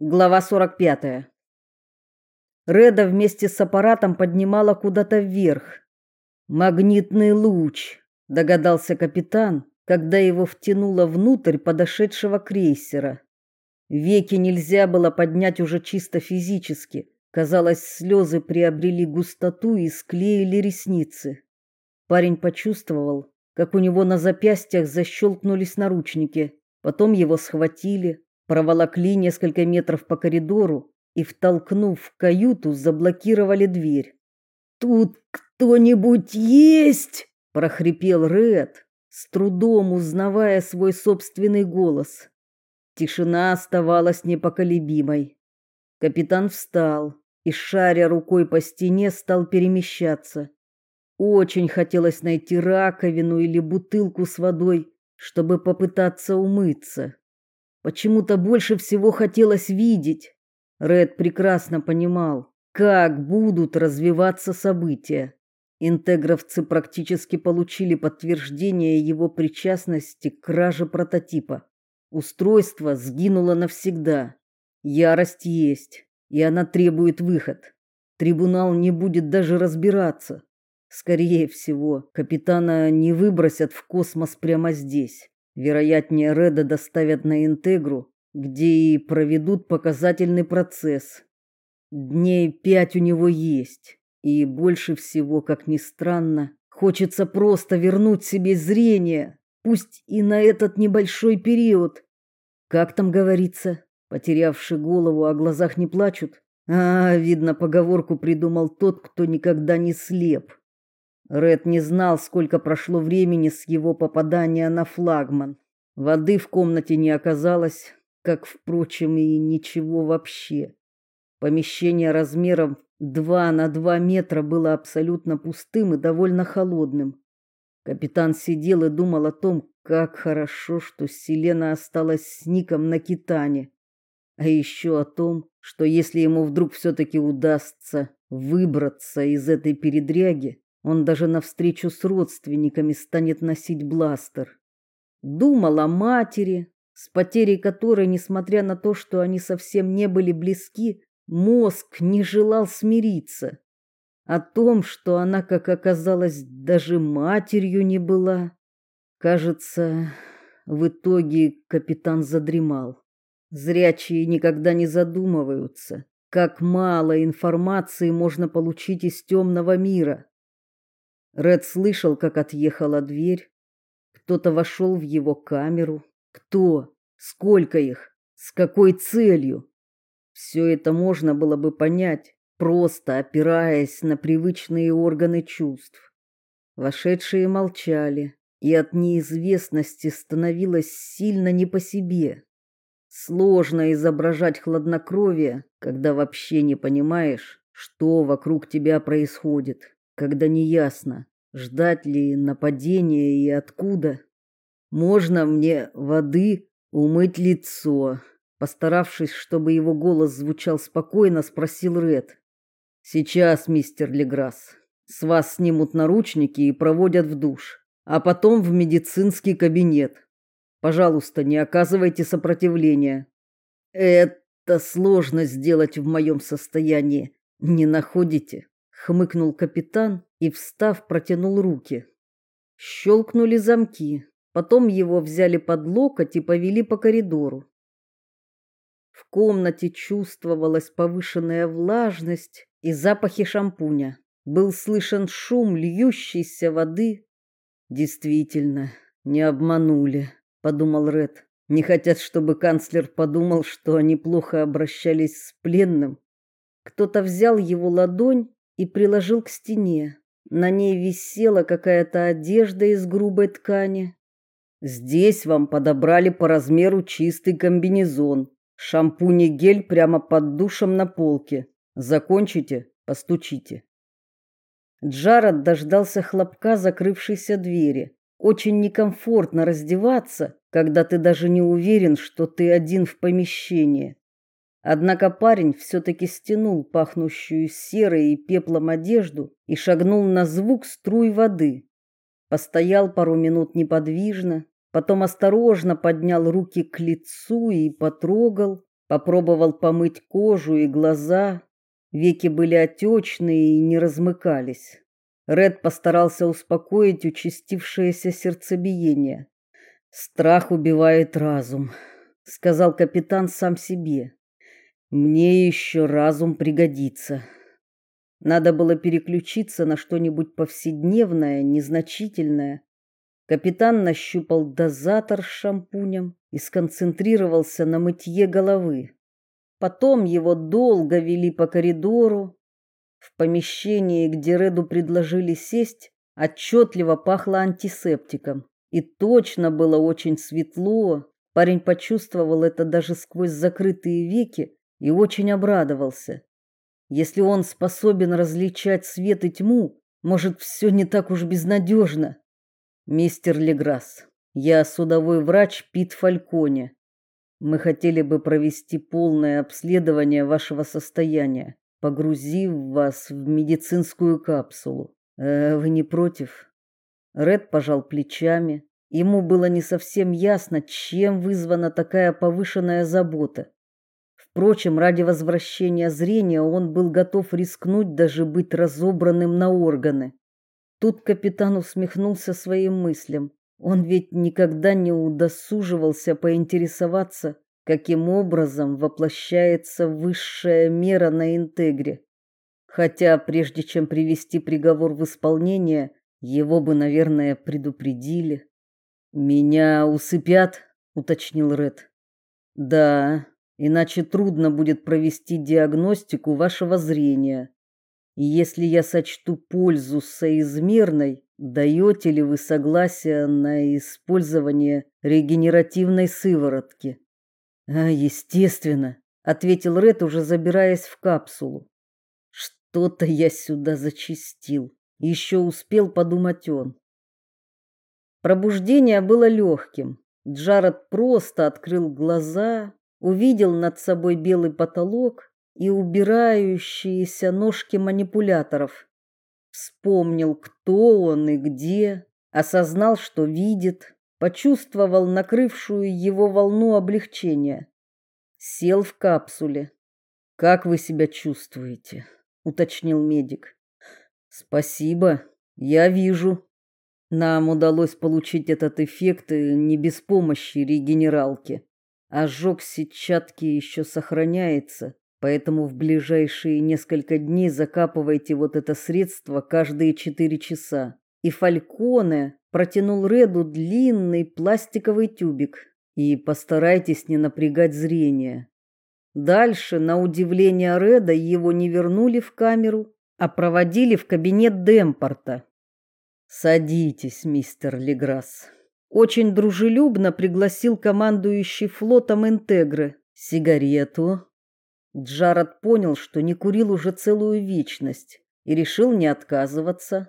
Глава 45. Реда вместе с аппаратом поднимала куда-то вверх. Магнитный луч, догадался капитан, когда его втянуло внутрь подошедшего крейсера. Веки нельзя было поднять уже чисто физически. Казалось, слезы приобрели густоту и склеили ресницы. Парень почувствовал, как у него на запястьях защелкнулись наручники. Потом его схватили, проволокли несколько метров по коридору и, втолкнув в каюту, заблокировали дверь. «Тут кто-нибудь есть?» – прохрипел Ред, с трудом узнавая свой собственный голос. Тишина оставалась непоколебимой. Капитан встал и, шаря рукой по стене, стал перемещаться. Очень хотелось найти раковину или бутылку с водой, чтобы попытаться умыться. Почему-то больше всего хотелось видеть. Ред прекрасно понимал, как будут развиваться события. Интегровцы практически получили подтверждение его причастности к краже прототипа. Устройство сгинуло навсегда. Ярость есть, и она требует выход. Трибунал не будет даже разбираться. Скорее всего, капитана не выбросят в космос прямо здесь. Вероятнее, Реда доставят на Интегру, где и проведут показательный процесс. Дней пять у него есть, и больше всего, как ни странно, хочется просто вернуть себе зрение, пусть и на этот небольшой период. Как там говорится, потерявший голову о глазах не плачут? А, видно, поговорку придумал тот, кто никогда не слеп. Ред не знал, сколько прошло времени с его попадания на флагман. Воды в комнате не оказалось, как, впрочем, и ничего вообще. Помещение размером 2 на 2 метра было абсолютно пустым и довольно холодным. Капитан сидел и думал о том, как хорошо, что Селена осталась с Ником на Китане. А еще о том, что если ему вдруг все-таки удастся выбраться из этой передряги, он даже на встречу с родственниками станет носить бластер. Думал о матери, с потерей которой, несмотря на то, что они совсем не были близки, мозг не желал смириться. О том, что она, как оказалось, даже матерью не была. Кажется, в итоге капитан задремал. Зрячие никогда не задумываются, как мало информации можно получить из темного мира. Ред слышал, как отъехала дверь. Кто-то вошел в его камеру. Кто? Сколько их? С какой целью? Все это можно было бы понять, просто опираясь на привычные органы чувств. Вошедшие молчали, и от неизвестности становилось сильно не по себе. Сложно изображать хладнокровие, когда вообще не понимаешь, что вокруг тебя происходит когда неясно, ждать ли нападения и откуда. Можно мне воды умыть лицо? Постаравшись, чтобы его голос звучал спокойно, спросил Ред. Сейчас, мистер Леграсс, с вас снимут наручники и проводят в душ, а потом в медицинский кабинет. Пожалуйста, не оказывайте сопротивления. Это сложно сделать в моем состоянии, не находите? Хмыкнул капитан и, встав, протянул руки. Щелкнули замки. Потом его взяли под локоть и повели по коридору. В комнате чувствовалась повышенная влажность и запахи шампуня. Был слышен шум льющейся воды. Действительно, не обманули, подумал Ред. Не хотят, чтобы канцлер подумал, что они плохо обращались с пленным. Кто-то взял его ладонь и приложил к стене. На ней висела какая-то одежда из грубой ткани. Здесь вам подобрали по размеру чистый комбинезон. Шампунь и гель прямо под душем на полке. Закончите, постучите. Джаред дождался хлопка закрывшейся двери. Очень некомфортно раздеваться, когда ты даже не уверен, что ты один в помещении. Однако парень все-таки стянул пахнущую серой и пеплом одежду и шагнул на звук струй воды. Постоял пару минут неподвижно, потом осторожно поднял руки к лицу и потрогал, Попробовал помыть кожу и глаза. Веки были отечные и не размыкались. Ред постарался успокоить участившееся сердцебиение. Страх убивает разум, сказал капитан сам себе. Мне еще разум пригодится. Надо было переключиться на что-нибудь повседневное, незначительное. Капитан нащупал дозатор с шампунем и сконцентрировался на мытье головы. Потом его долго вели по коридору. В помещении, где Реду предложили сесть, отчетливо пахло антисептиком. И точно было очень светло. Парень почувствовал это даже сквозь закрытые веки и очень обрадовался. Если он способен различать свет и тьму, может, все не так уж безнадежно. Мистер Леграсс, я судовой врач Пит Фальконе. Мы хотели бы провести полное обследование вашего состояния, погрузив вас в медицинскую капсулу. Э, вы не против? Ред пожал плечами. Ему было не совсем ясно, чем вызвана такая повышенная забота. Впрочем, ради возвращения зрения он был готов рискнуть даже быть разобранным на органы. Тут капитан усмехнулся своим мыслям. Он ведь никогда не удосуживался поинтересоваться, каким образом воплощается высшая мера на интегре. Хотя прежде чем привести приговор в исполнение, его бы, наверное, предупредили. Меня усыпят, уточнил Ред. Да, иначе трудно будет провести диагностику вашего зрения. И если я сочту пользу соизмерной, даете ли вы согласие на использование регенеративной сыворотки? А, естественно, ответил Ред, уже забираясь в капсулу. Что-то я сюда зачистил. Еще успел подумать он. Пробуждение было легким. Джаред просто открыл глаза, увидел над собой белый потолок и убирающиеся ножки манипуляторов. Вспомнил, кто он и где, осознал, что видит, почувствовал накрывшую его волну облегчения. Сел в капсуле. Как вы себя чувствуете? уточнил медик. Спасибо, я вижу. Нам удалось получить этот эффект не без помощи регенералки. Ожог сетчатки еще сохраняется, поэтому в ближайшие несколько дней закапывайте вот это средство каждые четыре часа. И Фальконе протянул Реду длинный пластиковый тюбик. И постарайтесь не напрягать зрение. Дальше, на удивление Реда, его не вернули в камеру, а проводили в кабинет Демпорта. Садитесь, мистер Леграсс. Очень дружелюбно пригласил командующий флотом Интегры. Сигарету. Джаред понял, что не курил уже целую вечность и решил не отказываться.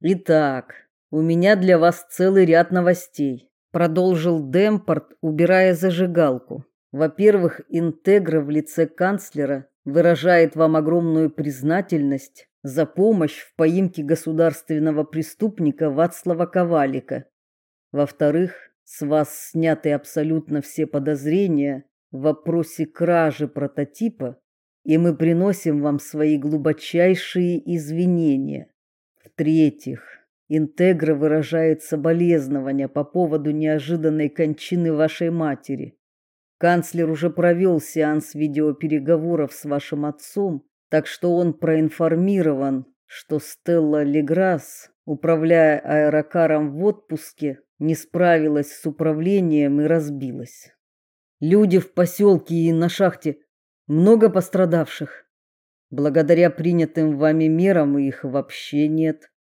Итак, у меня для вас целый ряд новостей, продолжил Демпорт, убирая зажигалку. Во-первых, Интегра в лице канцлера выражает вам огромную признательность за помощь в поимке государственного преступника Вацлава Ковалика. Во-вторых, с вас сняты абсолютно все подозрения в вопросе кражи прототипа, и мы приносим вам свои глубочайшие извинения. В-третьих, Интегра выражает соболезнования по поводу неожиданной кончины вашей матери. Канцлер уже провел сеанс видеопереговоров с вашим отцом, так что он проинформирован, что Стелла Леграсс, управляя аэрокаром в отпуске, не справилась с управлением и разбилась. Люди в поселке и на шахте много пострадавших. Благодаря принятым вами мерам их вообще нет.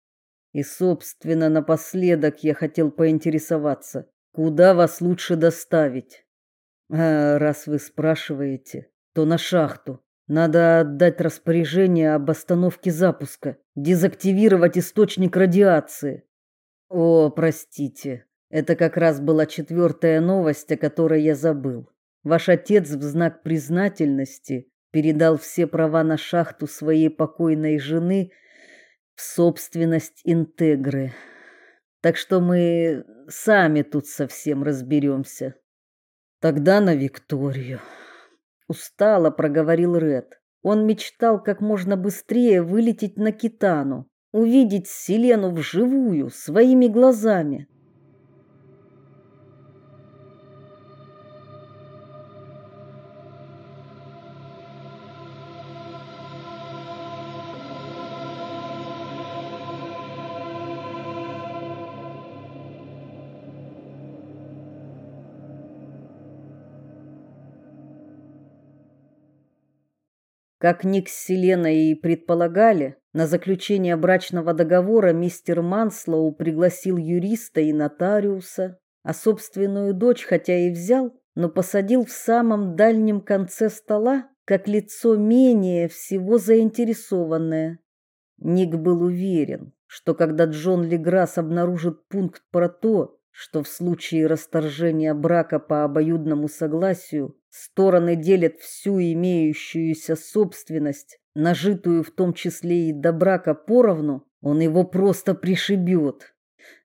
И, собственно, напоследок я хотел поинтересоваться, куда вас лучше доставить? А раз вы спрашиваете, то на шахту. Надо отдать распоряжение об остановке запуска, дезактивировать источник радиации. О, простите. Это как раз была четвертая новость, о которой я забыл. Ваш отец в знак признательности передал все права на шахту своей покойной жены в собственность Интегры. Так что мы сами тут совсем разберемся. Тогда на Викторию. устало проговорил Ред. Он мечтал как можно быстрее вылететь на Китану, увидеть Селену вживую, своими глазами. Как Ник с Селеной и предполагали, на заключение брачного договора мистер Манслоу пригласил юриста и нотариуса, а собственную дочь хотя и взял, но посадил в самом дальнем конце стола, как лицо менее всего заинтересованное. Ник был уверен, что когда Джон Леграсс обнаружит пункт про то, что в случае расторжения брака по обоюдному согласию стороны делят всю имеющуюся собственность, нажитую в том числе и до брака поровну, он его просто пришибет.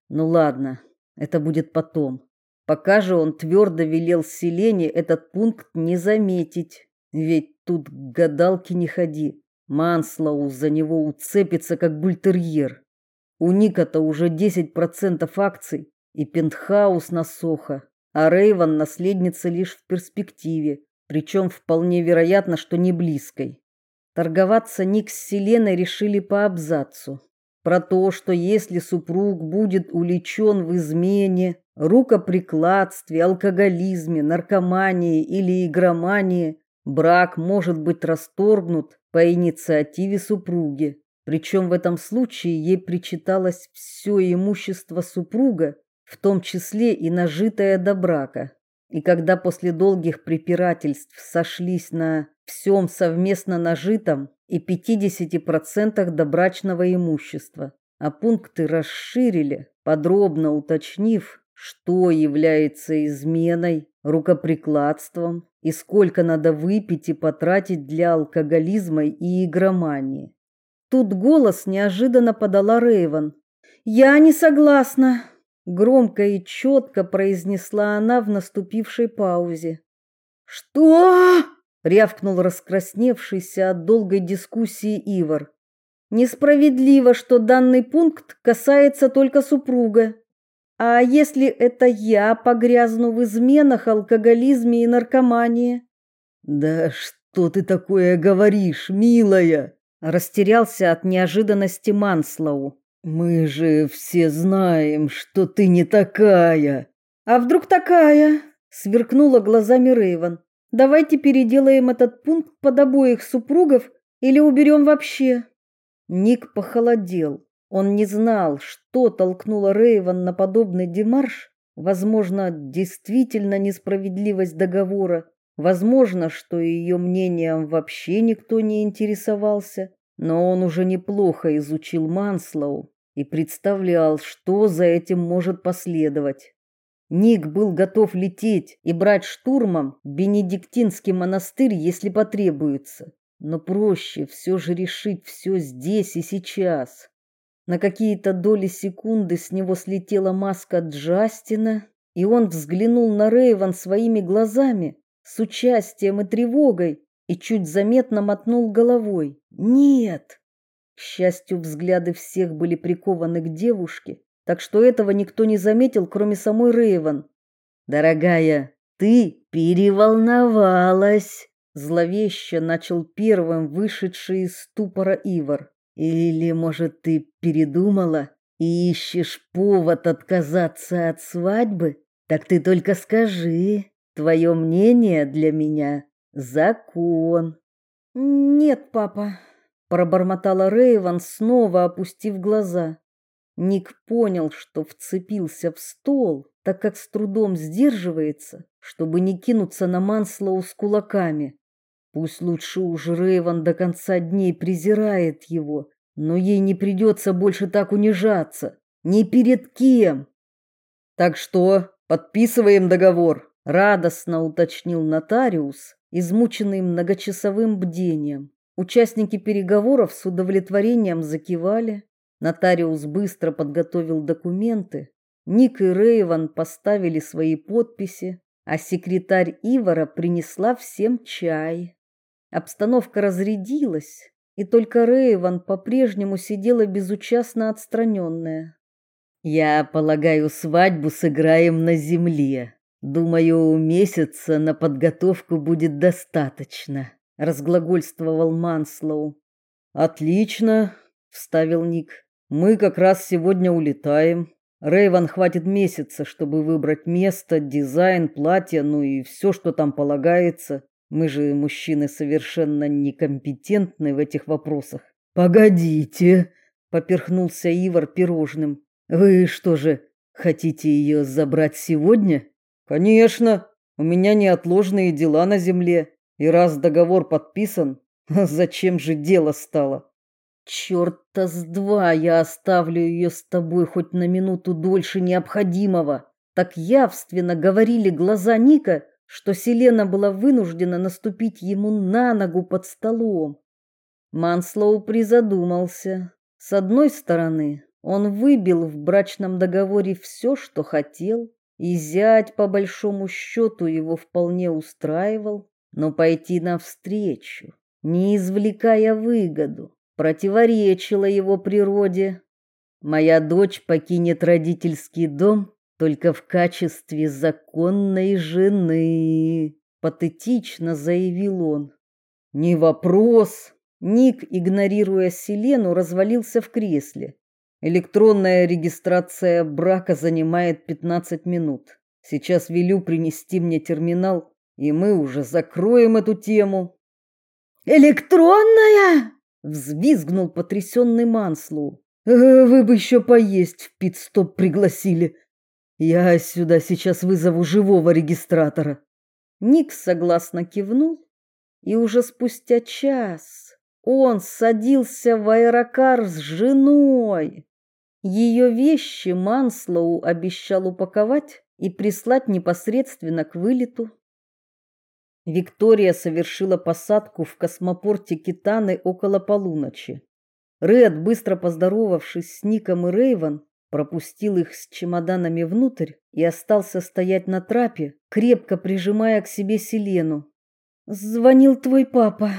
Ну ладно, это будет потом. Пока же он твердо велел Селене этот пункт не заметить, ведь тут к гадалке не ходи. Манслоу за него уцепится, как бультерьер. У Ника-то уже 10% акций, и пентхаус на Сохо, а Рейвен наследница лишь в перспективе, причем вполне вероятно, что не близкой. Торговаться Ник с Селеной решили по абзацу. Про то, что если супруг будет уличен в измене, рукоприкладстве, алкоголизме, наркомании или игромании, брак может быть расторгнут по инициативе супруги. Причем в этом случае ей причиталось все имущество супруга в том числе и нажитое до брака. И когда после долгих препирательств сошлись на всем совместно нажитом и 50% добрачного имущества, а пункты расширили, подробно уточнив, что является изменой, рукоприкладством и сколько надо выпить и потратить для алкоголизма и игромании. Тут голос неожиданно подала Рейвен. «Я не согласна!» Громко и четко произнесла она в наступившей паузе. «Что?» — рявкнул раскрасневшийся от долгой дискуссии Ивар. «Несправедливо, что данный пункт касается только супруга. А если это я погрязну в изменах, алкоголизме и наркомании?» «Да что ты такое говоришь, милая?» Растерялся от неожиданности Манслоу. Мы же все знаем, что ты не такая. А вдруг такая? Сверкнула глазами Рейвен. Давайте переделаем этот пункт под обоих супругов или уберем вообще. Ник похолодел. Он не знал, что толкнуло Рейвен на подобный демарш. Возможно, действительно несправедливость договора. Возможно, что ее мнением вообще никто не интересовался. Но он уже неплохо изучил Манслоу и представлял, что за этим может последовать. Ник был готов лететь и брать штурмом Бенедиктинский монастырь, если потребуется, но проще все же решить все здесь и сейчас. На какие-то доли секунды с него слетела маска Джастина, и он взглянул на Рейвен своими глазами, с участием и тревогой, и чуть заметно мотнул головой. Нет. К счастью, взгляды всех были прикованы к девушке, так что этого никто не заметил, кроме самой Рейвен. Дорогая, ты переволновалась, зловеще начал первым вышедший из ступора Ивар. Или, может, ты передумала и ищешь повод отказаться от свадьбы? Так ты только скажи. Твое мнение для меня закон. Нет, папа, пробормотала Рейвен, снова опустив глаза. Ник понял, что вцепился в стол, так как с трудом сдерживается, чтобы не кинуться на Манслоу с кулаками. Пусть лучше уж Рейвен до конца дней презирает его, но ей не придется больше так унижаться. Ни перед кем. Так что, подписываем договор, радостно уточнил нотариус, измученный многочасовым бдением. Участники переговоров с удовлетворением закивали. Нотариус быстро подготовил документы. Ник и Рейван поставили свои подписи. а секретарь Ивара принесла всем чай. Обстановка разрядилась, и только Рейван по-прежнему сидела безучастно отстраненная. Я полагаю, свадьбу сыграем на земле. Думаю, месяца на подготовку будет достаточно, разглагольствовал Манслоу. Отлично, вставил Ник. Мы как раз сегодня улетаем. Рейван хватит месяца, чтобы выбрать место, дизайн, платье, ну и все, что там полагается. Мы же мужчины совершенно некомпетентны в этих вопросах. Погодите, поперхнулся Ивар пирожным. Вы что же, хотите ее забрать сегодня? Конечно, у меня неотложные дела на земле, и раз договор подписан, зачем же дело стало? Чёрта с два я оставлю ее с тобой хоть на минуту дольше необходимого. Так явственно говорили глаза Ника, что Селена была вынуждена наступить ему на ногу под столом. Манслоу призадумался. С одной стороны, он выбил в брачном договоре все, что хотел, и зять по большому счету его вполне устраивал, но пойти навстречу, не извлекая выгоду, противоречило его природе. Моя дочь покинет родительский дом только в качестве законной жены, патетично заявил он. Не вопрос. Ник, игнорируя Селену, развалился в кресле. Электронная регистрация брака занимает 15 минут. Сейчас велю принести мне терминал, и мы уже закроем эту тему. Электронная? взвизгнул потрясенный Манслу. «Э, вы бы еще поесть в пит-стоп пригласили, я сюда сейчас вызову живого регистратора. Ник согласно кивнул, и уже спустя час он садился в аэрокар с женой. Ее вещи Манслоу обещал упаковать и прислать непосредственно к вылету. Виктория совершила посадку в космопорте Китаны около полуночи. Ред, быстро поздоровавшись с Ником и Рейвен, пропустил их с чемоданами внутрь и остался стоять на трапе, крепко прижимая к себе Селену. Звонил твой папа,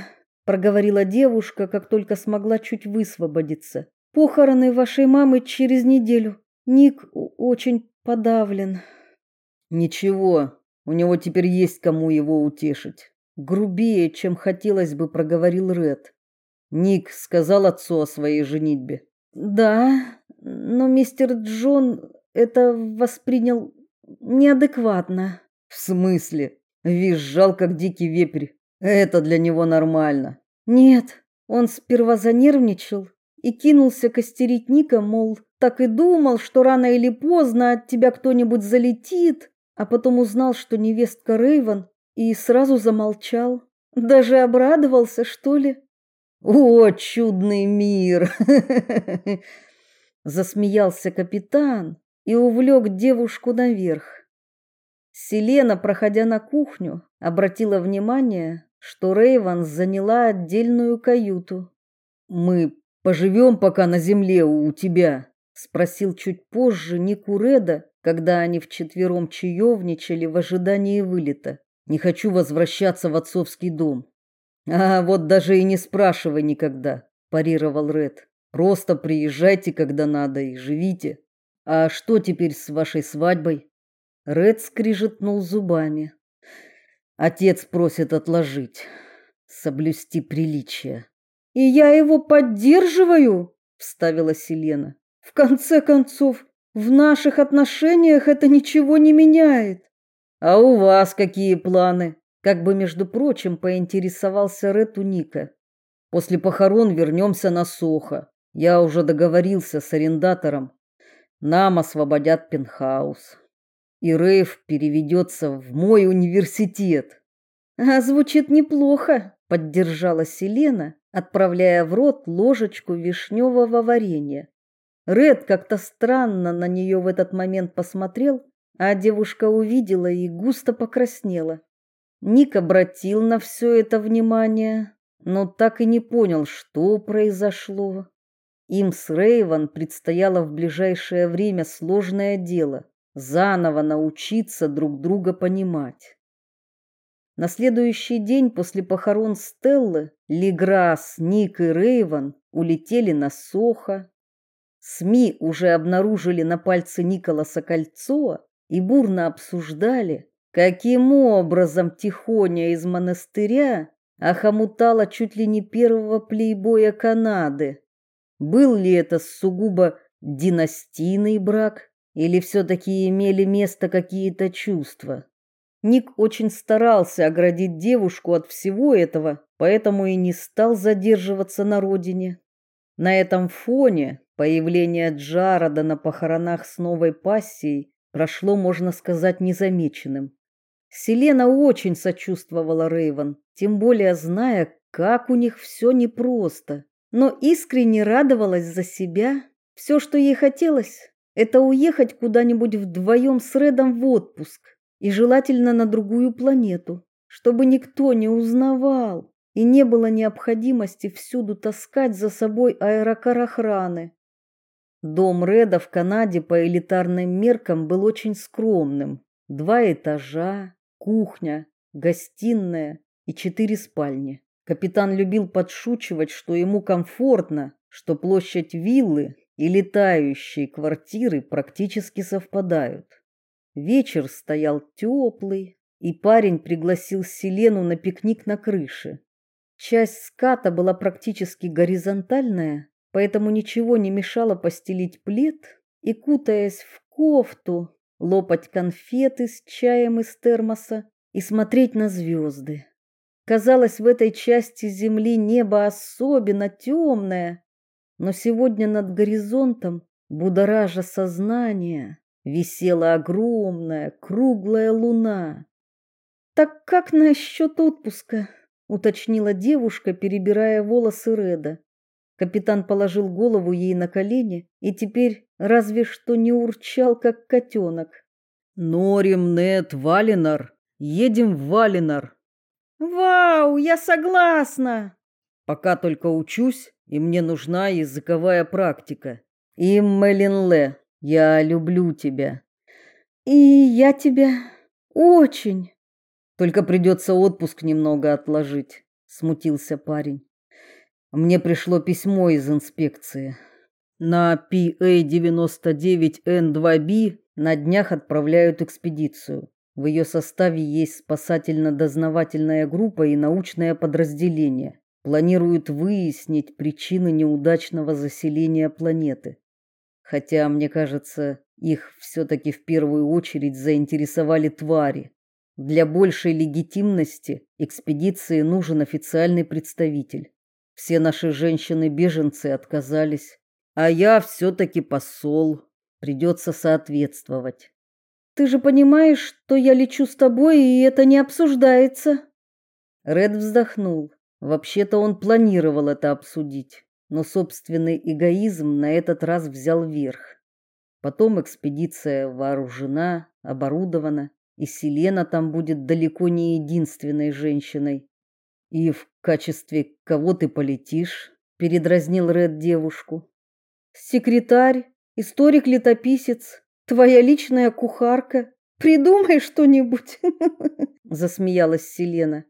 проговорила девушка, как только смогла чуть высвободиться. Похороны вашей мамы через неделю. Ник очень подавлен. Ничего, у него теперь есть кому его утешить. Грубее, чем хотелось бы, проговорил Ред. Ник сказал отцу о своей женитьбе. Да, но мистер Джон это воспринял неадекватно. В смысле? Визжал как дикий вепрь. Это для него нормально. Нет, он сперва занервничал и кинулся костерить Ника, мол, так и думал, что рано или поздно от тебя кто-нибудь залетит, а потом узнал, что невестка Рейвен, и сразу замолчал. Даже обрадовался, что ли. О, чудный мир! Засмеялся капитан и увлек девушку наверх. Селена, проходя на кухню, обратила внимание, что Рейван заняла отдельную каюту. Мы поживем пока на земле у тебя, спросил чуть позже Никуреда, когда они вчетвером чаевничали в ожидании вылета. Не хочу возвращаться в отцовский дом. А вот даже и не спрашивай никогда, парировал Ред. Просто приезжайте, когда надо, и живите. А что теперь с вашей свадьбой? Ред скрижетнул зубами. Отец просит отложить, соблюсти приличие. И я его поддерживаю, вставила Селена. В конце концов, в наших отношениях это ничего не меняет. А у вас какие планы? Как бы, между прочим, поинтересовался Ред Ника. После похорон вернемся на Сохо. Я уже договорился с арендатором. Нам освободят пентхаус. И Рейв переведется в мой университет. А звучит неплохо, поддержала Селена, отправляя в рот ложечку вишневого варенья. Ред как-то странно на нее в этот момент посмотрел, а девушка увидела и густо покраснела. Ник обратил на все это внимание, но так и не понял, что произошло. Им с Рейван предстояло в ближайшее время сложное дело заново научиться друг друга понимать. На следующий день после похорон Стеллы Лиграс, Ник и Рейвен улетели на Сохо. СМИ уже обнаружили на пальце Николаса кольцо и бурно обсуждали, каким образом Тихоня из монастыря охомутала чуть ли не первого плейбоя Канады. Был ли это сугубо династийный брак или все-таки имели место какие-то чувства? Ник очень старался оградить девушку от всего этого, поэтому и не стал задерживаться на родине. На этом фоне появление Джарода на похоронах с новой пассией прошло, можно сказать, незамеченным. Селена очень сочувствовала Рейвен, тем более зная, как у них все непросто, но искренне радовалась за себя. Все, что ей хотелось, это уехать куда-нибудь вдвоем с Редом в отпуск, и желательно на другую планету, чтобы никто не узнавал и не было необходимости всюду таскать за собой аэрокар охраны. Дом Реда в Канаде по элитарным меркам был очень скромным. Два этажа, кухня, гостиная и четыре спальни. Капитан любил подшучивать, что ему комфортно, что площадь виллы и летающие квартиры практически совпадают. Вечер стоял теплый, и парень пригласил Селену на пикник на крыше. Часть ската была практически горизонтальная, поэтому ничего не мешало постелить плед и, кутаясь в кофту, лопать конфеты с чаем из термоса и смотреть на звезды. Казалось, в этой части земли небо особенно темное, но сегодня над горизонтом, будоража сознание, висела огромная круглая луна. Так как насчет отпуска? уточнила девушка, перебирая волосы Реда. Капитан положил голову ей на колени и теперь разве что не урчал, как котенок. «Норим, нет, Валинар. Едем в Валинар». «Вау, я согласна!» «Пока только учусь, и мне нужна языковая практика. И Мелинле, я люблю тебя». «И я тебя очень». «Только придется отпуск немного отложить», — смутился парень. Мне пришло письмо из инспекции. На PA-99N2B на днях отправляют экспедицию. В ее составе есть спасательно-дознавательная группа и научное подразделение. Планируют выяснить причины неудачного заселения планеты. Хотя, мне кажется, их все-таки в первую очередь заинтересовали твари. Для большей легитимности экспедиции нужен официальный представитель. Все наши женщины-беженцы отказались, а я все-таки посол, придется соответствовать. Ты же понимаешь, что я лечу с тобой, и это не обсуждается. Ред вздохнул. Вообще-то он планировал это обсудить, но собственный эгоизм на этот раз взял верх. Потом экспедиция вооружена, оборудована, и Селена там будет далеко не единственной женщиной. И в качестве кого ты полетишь? передразнил Ред девушку. Секретарь, историк-летописец, твоя личная кухарка. Придумай что-нибудь, засмеялась Селена.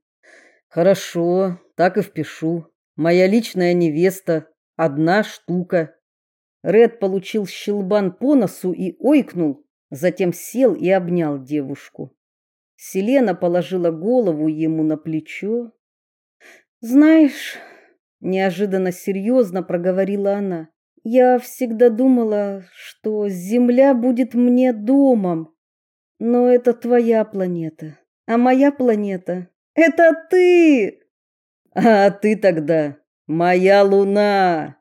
Хорошо, так и впишу. Моя личная невеста одна штука. Ред получил щелбан по носу и ойкнул, затем сел и обнял девушку. Селена положила голову ему на плечо, знаешь, неожиданно серьезно проговорила она. Я всегда думала, что Земля будет мне домом. Но это твоя планета, а моя планета это ты. А ты тогда моя луна.